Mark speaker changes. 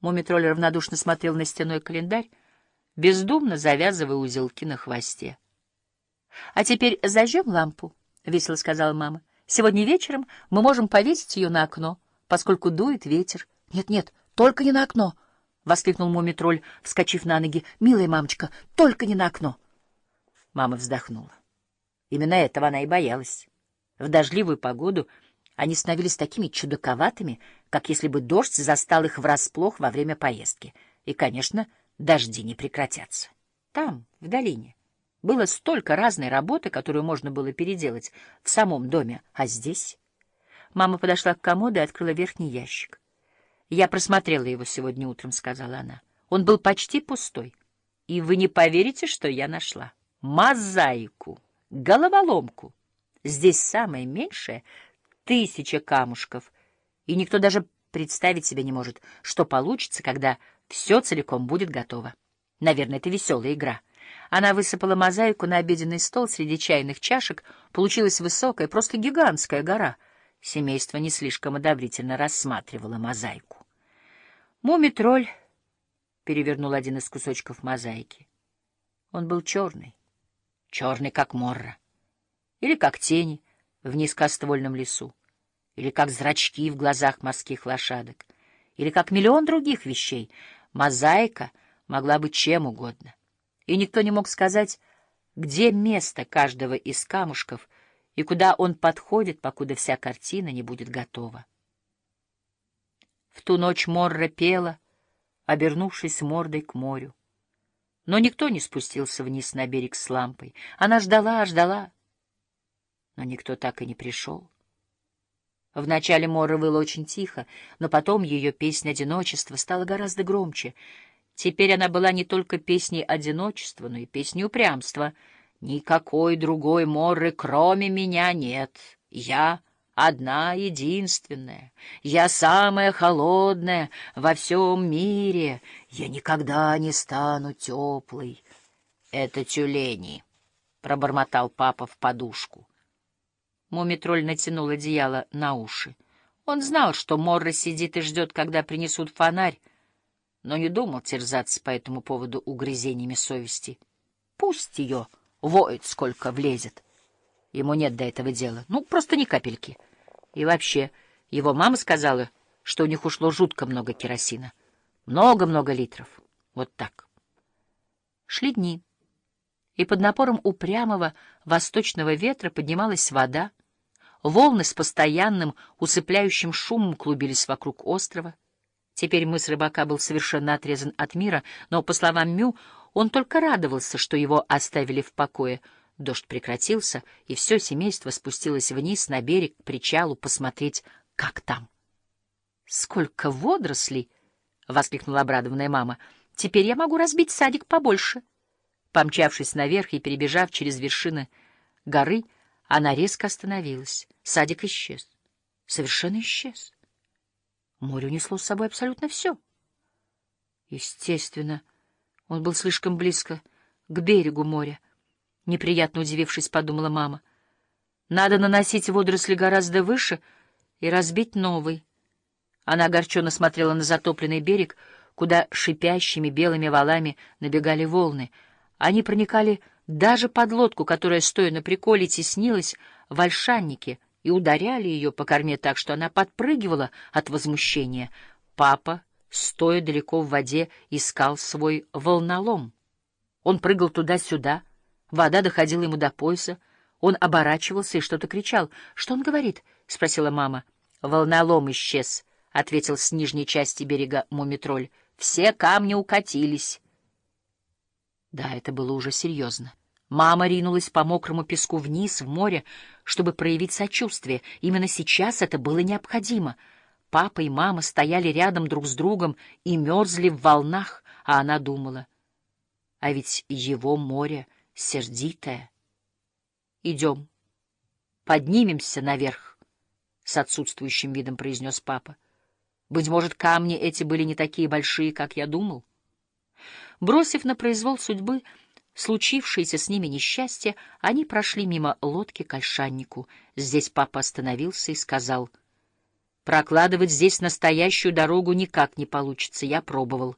Speaker 1: Мумитроль равнодушно смотрел на стеной календарь, бездумно завязывая узелки на хвосте. — А теперь зажжем лампу, — весело сказала мама. — Сегодня вечером мы можем повесить ее на окно, поскольку дует ветер. Нет, — Нет-нет, только не на окно! — воскликнул Мумитроль, вскочив на ноги. — Милая мамочка, только не на окно! Мама вздохнула. Именно этого она и боялась. В дождливую погоду они становились такими чудаковатыми, как если бы дождь застал их врасплох во время поездки. И, конечно, дожди не прекратятся. Там, в долине, было столько разной работы, которую можно было переделать в самом доме, а здесь... Мама подошла к комоду и открыла верхний ящик. «Я просмотрела его сегодня утром», — сказала она. «Он был почти пустой. И вы не поверите, что я нашла. Мозаику, головоломку. Здесь самое меньшее — тысяча камушков, и никто даже представить себе не может, что получится, когда все целиком будет готово. Наверное, это веселая игра. Она высыпала мозаику на обеденный стол среди чайных чашек. Получилась высокая, просто гигантская гора. Семейство не слишком одобрительно рассматривало мозаику. Мумитроль перевернул один из кусочков мозаики. Он был черный, черный, как морра, или как тени в низкоствольном лесу или как зрачки в глазах морских лошадок, или как миллион других вещей. Мозаика могла быть чем угодно. И никто не мог сказать, где место каждого из камушков и куда он подходит, покуда вся картина не будет готова. В ту ночь Морра пела, обернувшись мордой к морю. Но никто не спустился вниз на берег с лампой. Она ждала, ждала, но никто так и не пришел. Вначале Мора выла очень тихо, но потом ее песня одиночества стала гораздо громче. Теперь она была не только песней одиночества, но и песней упрямства. «Никакой другой Морры, кроме меня, нет. Я одна единственная. Я самая холодная во всем мире. Я никогда не стану теплой». «Это тюлени», — пробормотал папа в подушку. Мумитроль натянул одеяло на уши. Он знал, что Морра сидит и ждет, когда принесут фонарь, но не думал терзаться по этому поводу угрызениями совести. Пусть ее воет, сколько влезет. Ему нет до этого дела. Ну, просто ни капельки. И вообще, его мама сказала, что у них ушло жутко много керосина. Много-много литров. Вот так. Шли дни, и под напором упрямого восточного ветра поднималась вода, Волны с постоянным, усыпляющим шумом клубились вокруг острова. Теперь мыс рыбака был совершенно отрезан от мира, но, по словам Мю, он только радовался, что его оставили в покое. Дождь прекратился, и все семейство спустилось вниз на берег к причалу посмотреть, как там. «Сколько водорослей!» — воскликнула обрадованная мама. «Теперь я могу разбить садик побольше». Помчавшись наверх и перебежав через вершины горы, она резко остановилась. Садик исчез. Совершенно исчез. Море унесло с собой абсолютно все. Естественно, он был слишком близко к берегу моря. Неприятно удивившись, подумала мама. Надо наносить водоросли гораздо выше и разбить новый. Она огорченно смотрела на затопленный берег, куда шипящими белыми валами набегали волны. Они проникали даже под лодку, которая, стоя на приколе, теснилась в ольшаннике, и ударяли ее по корме так, что она подпрыгивала от возмущения. Папа, стоя далеко в воде, искал свой волнолом. Он прыгал туда-сюда, вода доходила ему до пояса, он оборачивался и что-то кричал. — Что он говорит? — спросила мама. — Волнолом исчез, — ответил с нижней части берега Мумитроль. — Все камни укатились. Да, это было уже серьезно. Мама ринулась по мокрому песку вниз, в море, чтобы проявить сочувствие. Именно сейчас это было необходимо. Папа и мама стояли рядом друг с другом и мерзли в волнах, а она думала. А ведь его море сердитое. «Идем, поднимемся наверх», — с отсутствующим видом произнес папа. «Быть может, камни эти были не такие большие, как я думал?» Бросив на произвол судьбы, случившееся с ними несчастье, они прошли мимо лодки к Ольшаннику. Здесь папа остановился и сказал — Прокладывать здесь настоящую дорогу никак не получится, я пробовал.